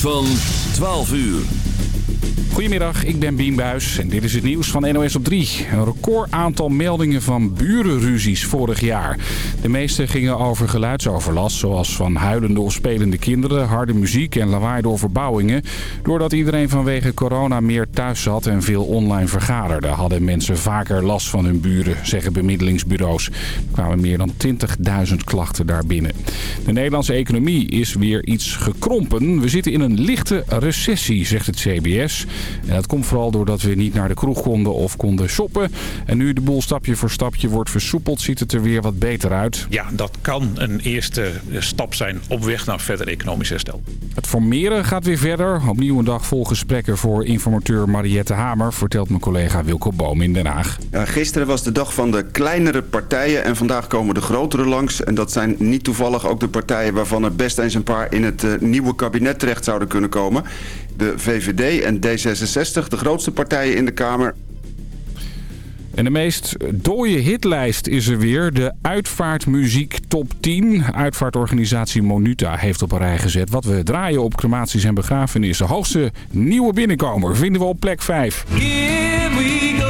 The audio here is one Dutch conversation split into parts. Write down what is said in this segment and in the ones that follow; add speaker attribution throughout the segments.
Speaker 1: van 12 uur.
Speaker 2: Goedemiddag, ik ben Bien en dit is het nieuws van NOS op 3. Een record aantal meldingen van burenruzies vorig jaar. De meeste gingen over geluidsoverlast, zoals van huilende of spelende kinderen, harde muziek en lawaai door verbouwingen. Doordat iedereen vanwege corona meer thuis zat en veel online vergaderde, hadden mensen vaker last van hun buren, zeggen bemiddelingsbureaus. Er kwamen meer dan 20.000 klachten daarbinnen. De Nederlandse economie is weer iets gekrompen. We zitten in een lichte recessie, zegt het CBS. En dat komt vooral doordat we niet naar de kroeg konden of konden shoppen. En nu de boel stapje voor stapje wordt versoepeld, ziet het er weer wat beter uit.
Speaker 3: Ja, dat kan een eerste stap zijn op weg naar verder economisch herstel.
Speaker 2: Het formeren gaat weer verder. Opnieuw een dag vol gesprekken voor informateur Mariette Hamer, vertelt mijn collega Wilco Boom in Den Haag.
Speaker 4: Ja, gisteren was de dag van de kleinere partijen en vandaag komen de grotere langs. En dat zijn niet toevallig ook de partijen waarvan er best eens een paar in het uh, nieuwe kabinet terecht zouden kunnen komen. De VVD en D66, de grootste partijen in de Kamer.
Speaker 2: En de meest dooie hitlijst is er weer. De Uitvaartmuziek Top 10. Uitvaartorganisatie Monuta heeft op een rij gezet. Wat we draaien op crematies en begrafenissen. Hoogste nieuwe binnenkomer vinden we op plek 5. Here we go.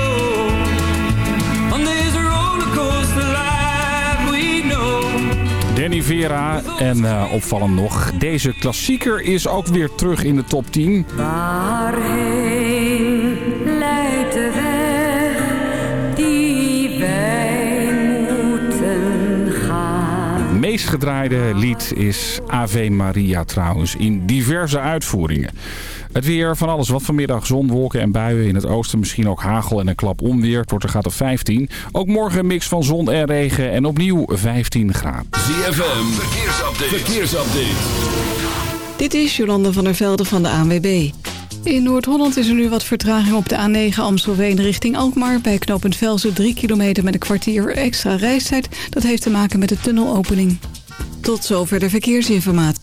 Speaker 2: Danny Vera en uh, opvallend nog, deze klassieker is ook weer terug in de top 10. Waarheen leidt de weg die wij moeten gaan? Het meest gedraaide lied is Ave Maria trouwens, in diverse uitvoeringen. Het weer van alles wat vanmiddag. Zon, wolken en buien. In het oosten misschien ook hagel en een klap onweer. Het wordt er gaat op 15. Ook morgen een mix van zon en regen. En opnieuw 15 graden.
Speaker 1: ZFM. Verkeersupdate. Verkeersupdate.
Speaker 5: Dit is Jolande van der Velde van de ANWB. In Noord-Holland is er nu wat vertraging op de A9 Amstelveen richting Alkmaar. Bij knooppunt Velzen 3 kilometer met een kwartier extra reistijd. Dat heeft te maken met de tunnelopening. Tot zover de verkeersinformatie.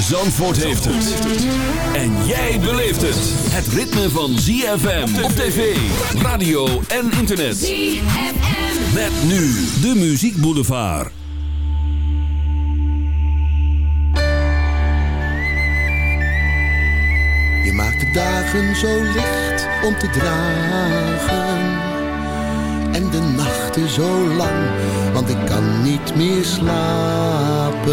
Speaker 1: Zandvoort heeft het. En jij beleeft het. Het ritme van ZFM op tv, radio en internet. ZFM. Met nu de Muziek Boulevard.
Speaker 6: Je maakt de dagen zo licht om te dragen. En de nachten zo lang, want ik kan niet meer slapen.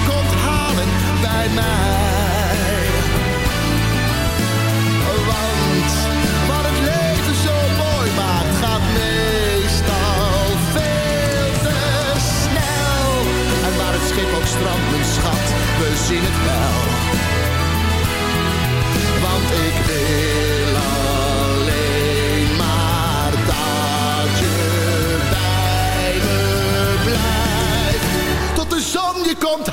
Speaker 6: mij. Want wat het leven zo mooi maakt, gaat meestal veel te
Speaker 7: snel. En waar het schip ook strandt, mijn schat, we zien het wel. Want ik wil alleen maar dat je bij me blijft. Tot de zon je
Speaker 8: komt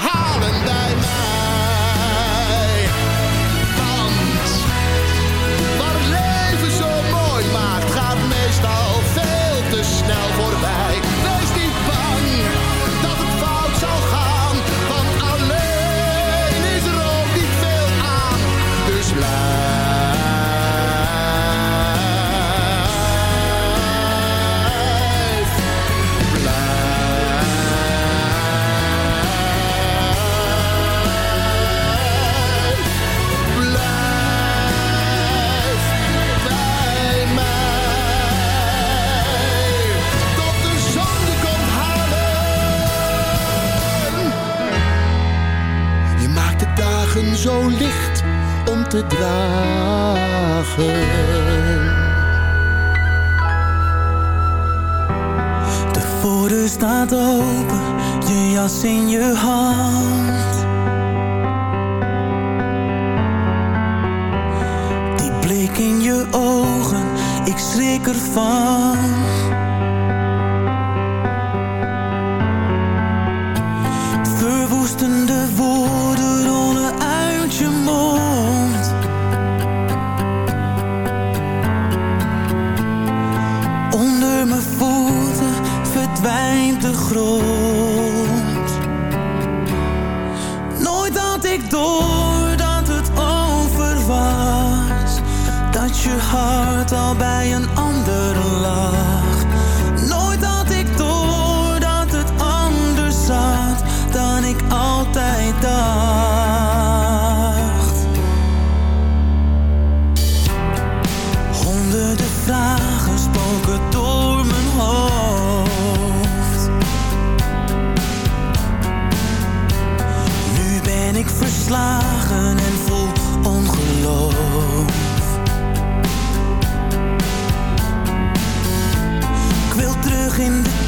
Speaker 8: in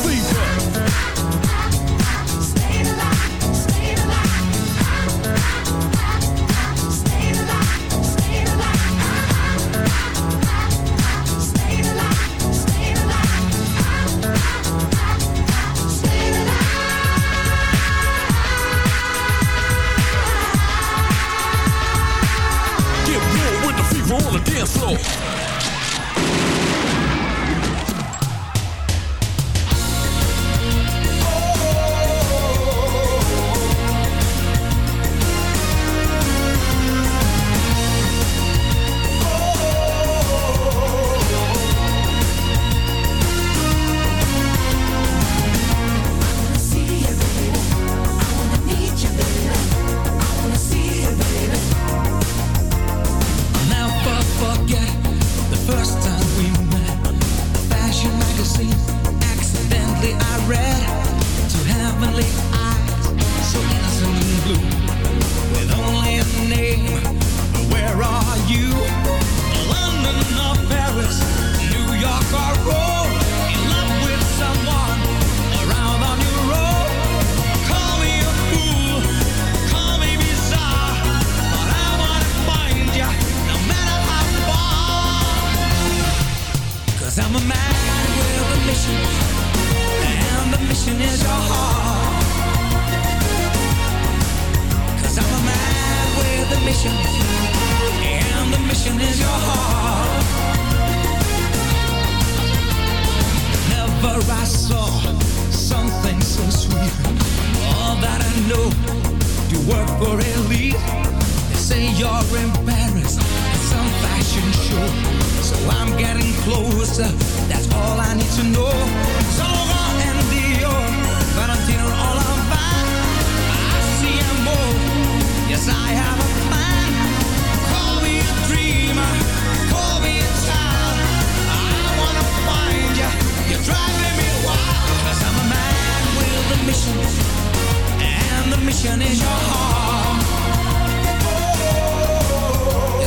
Speaker 9: In Paris at some fashion show. So I'm getting closer, that's all I need to know. Long and Dior, Valentino, all. I see more, yes I have a plan. Call me a dreamer, call me a child. I wanna find you, you're driving me I'm a man with a mission, and the mission is your heart.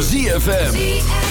Speaker 10: ZFM.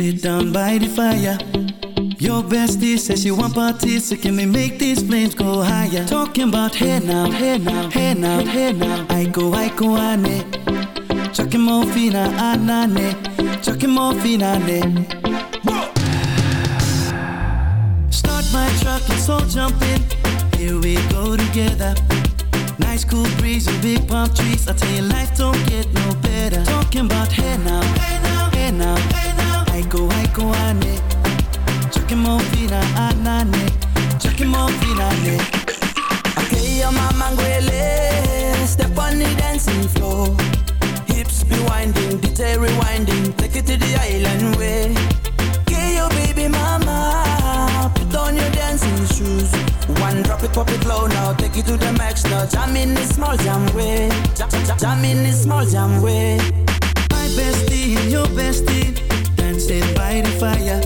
Speaker 11: Sit down by the fire. Your bestie says she want parties, so can we make these flames go higher? Talking about hey now, hey now, hey now, hey now. I go, I go, ane. Chucking more fina, anane. More fina, ne. Start my truck, let's all jump in. Here we go together. Nice cool breeze and big palm trees. I tell you, life don't get no better. Talking about hey now, hey now, hey now, hey now. I go, ane. Chucking more fina, anane. Chucking more fina, ne.
Speaker 12: Okay, your mama ngwele. Step on the dancing floor. Hips be winding, detail rewinding. Take it to the island way. Okay, your baby mama. Put on your dancing shoes. One drop it, pop it low now. Take it to the max now. Jam in the small jam way. Jam, jam, jam in the small jam way.
Speaker 11: My bestie your bestie dancing by the fire.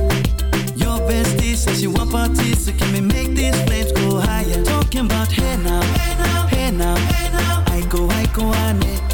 Speaker 11: Your bestie says she want parties, so can we make these flames go higher? Talking about hey now, hey now, hey now, hey now. I go, I go, ane. Chucking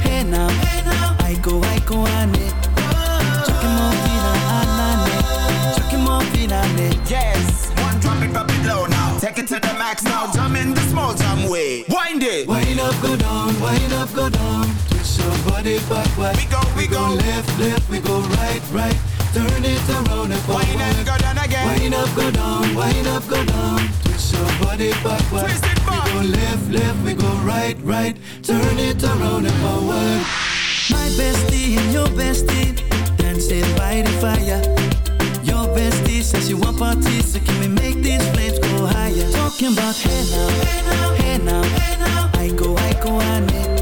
Speaker 11: now, hey now. I go, I go, ane. Chucking more fina, anane. Chucking more fina, ne.
Speaker 12: Yes, one drop it, drop it low now Take it to the max now, jump in the small jam way Wind it
Speaker 11: Wind up, go down, wind up, go down. Twist your body backward.
Speaker 12: We go, we go
Speaker 11: left, left, we go right, right. Turn it around and forward.
Speaker 12: Wind up, go down again
Speaker 11: Wind up, go down, wind up, go down. Twist your body backward.
Speaker 12: Twist it back.
Speaker 11: We go left, left, we go right, right. Turn it around and forward. My bestie and your bestie dancing by the fire. Your bestie says you want parties, so can we make these flames go higher? Talking about hey now, hey now, hey now, hey now. I go, I go, ane. Chucking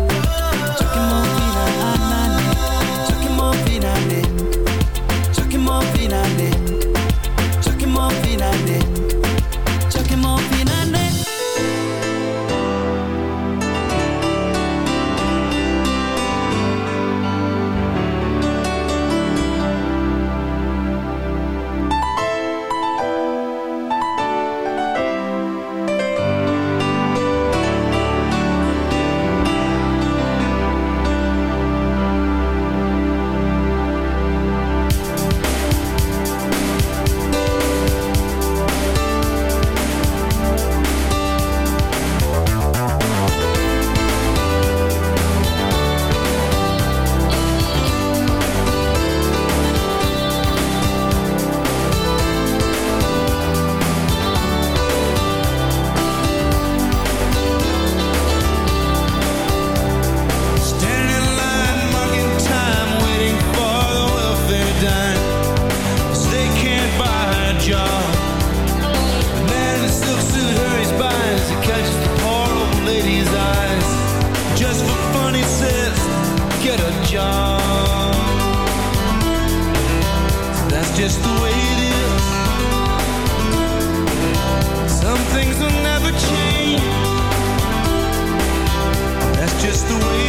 Speaker 7: He says, "Get a job." That's just the way it is. Some things will never change. That's just the way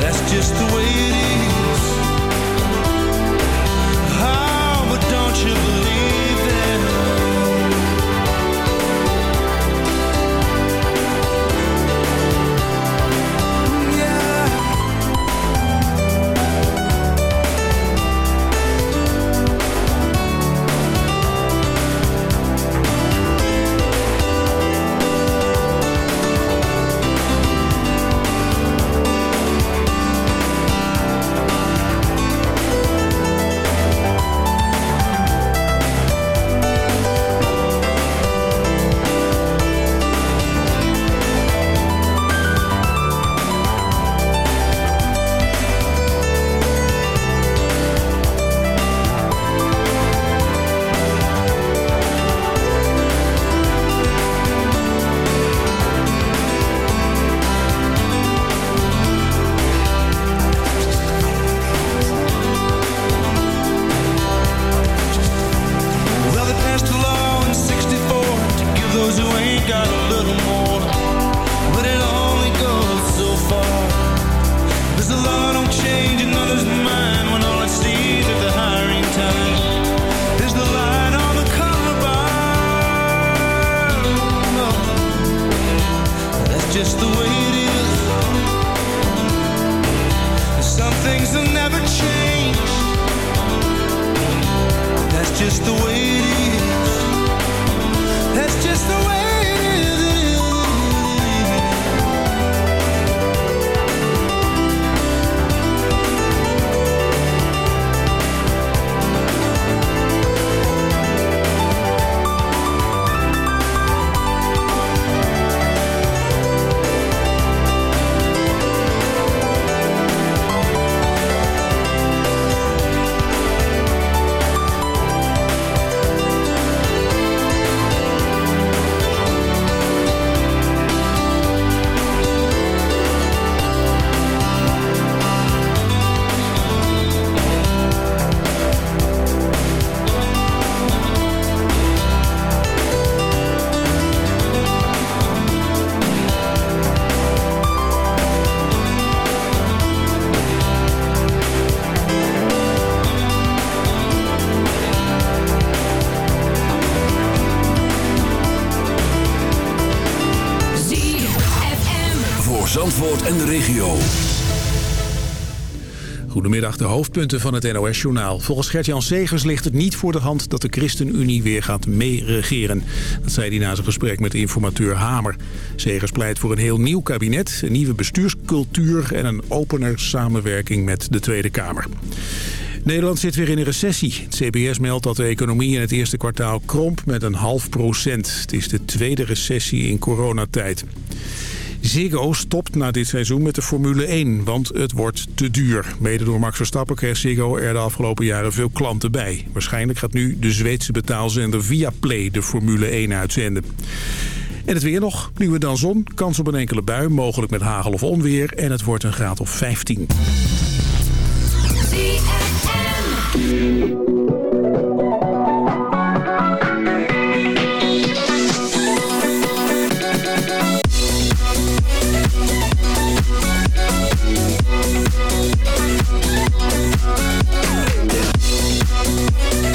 Speaker 7: that's just the oh, you believe
Speaker 13: De
Speaker 14: hoofdpunten van het NOS-journaal. Volgens Gert-Jan Segers ligt het niet voor de hand dat de ChristenUnie weer gaat meeregeren. Dat zei hij na zijn gesprek met informateur Hamer. Segers pleit voor een heel nieuw kabinet, een nieuwe bestuurscultuur... en een opener samenwerking met de Tweede Kamer. Nederland zit weer in een recessie. Het CBS meldt dat de economie in het eerste kwartaal kromp met een half procent. Het is de tweede recessie in coronatijd. Ziggo stopt na dit seizoen met de Formule 1, want het wordt te duur. Mede door Max Verstappen kreeg Ziggo er de afgelopen jaren veel klanten bij. Waarschijnlijk gaat nu de Zweedse betaalzender Viaplay de Formule 1 uitzenden. En het weer nog. Nieuwe dan zon. Kans op een enkele bui, mogelijk met hagel of onweer. En het wordt een graad of 15.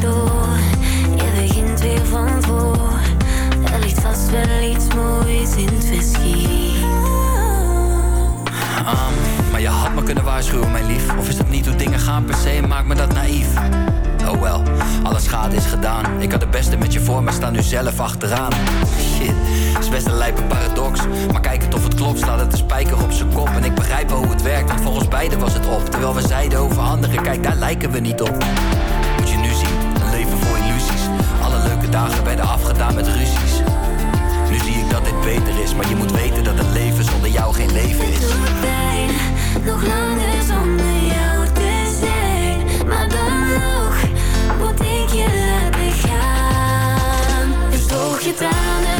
Speaker 15: door. Je begint weer van voor. Er ligt vast wel iets moois in het verschiet. Maar je had me kunnen waarschuwen, mijn lief. Of is
Speaker 16: dat niet hoe dingen gaan per se? maak me dat naïef. Oh wel, alles schade is gedaan. Ik had het beste met je voor, maar sta nu zelf achteraan. Shit, is best een lijpe paradox. Maar kijk het of het klopt, staat het een spijker op zijn kop. En ik begrijp wel hoe het werkt, want volgens beide was het op. Terwijl we zeiden over anderen, kijk daar lijken we niet op dagen werden afgedaan met ruzies. Nu zie ik dat dit beter is, maar je moet weten dat een leven zonder jou geen leven is.
Speaker 17: pijn nog langer zonder jou te zijn. Maar dan nog moet ik je laten gaan. Dus droog je tranen,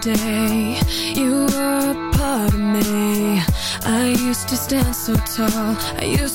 Speaker 18: day You were a part of me. I used to stand so tall I used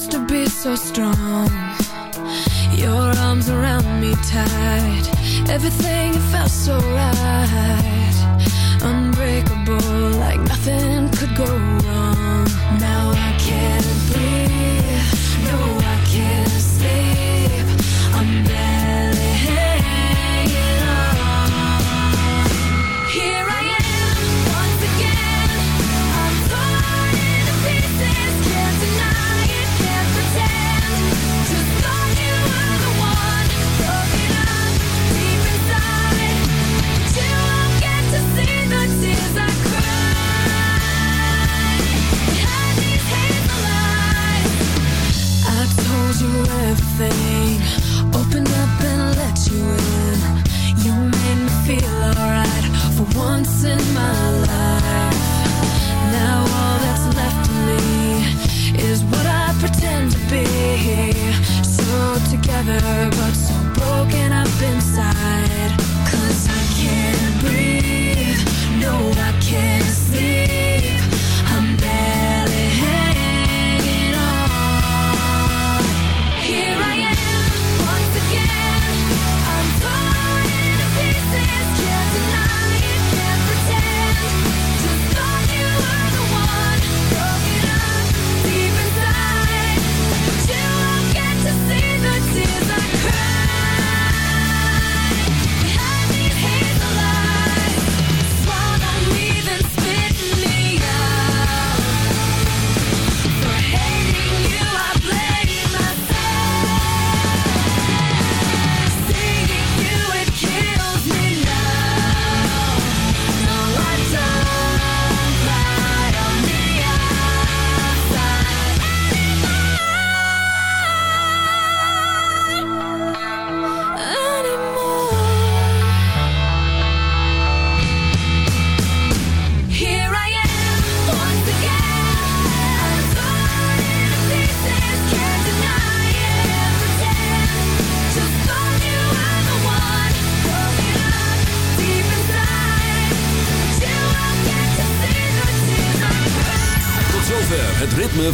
Speaker 18: together